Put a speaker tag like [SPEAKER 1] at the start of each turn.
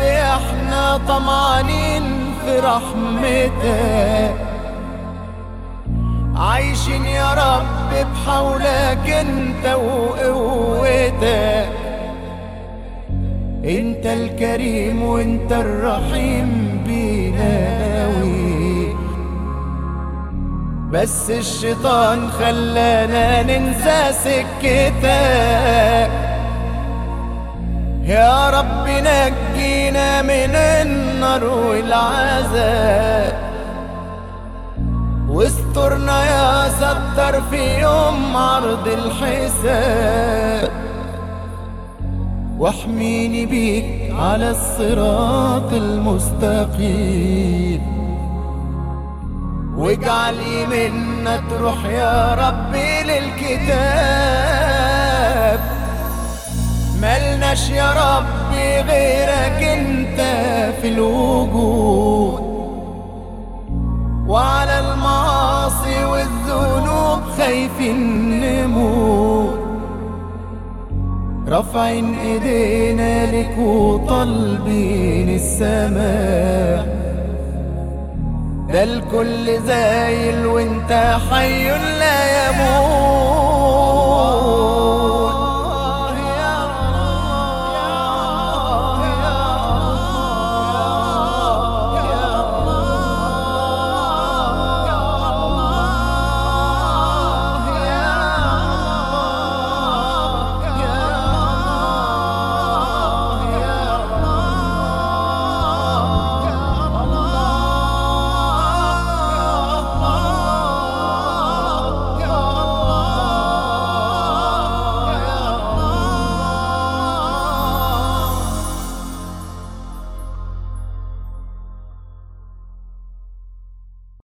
[SPEAKER 1] إحنا طمعانين في رحمتك عايشين يا رب بحولك انت وقوتك انت الكريم وانت الرحيم بينا بس الشيطان خلانا ننسى سكتك. يا رب نجينا من النار والعذاب. واسترنا يا ستر في يوم عرض الحساب. واحميني بيك على الصراط المستقيم. واجعل يمنا تروح يا ربي للكتاب. ملناش يا ربي غيرك انت في الوجود. وعلى المعاصي والذنوب خايفين نموت رافعين إيدينا لك وطالبين السماء. ده الكل زايل وانت حي لا يموت.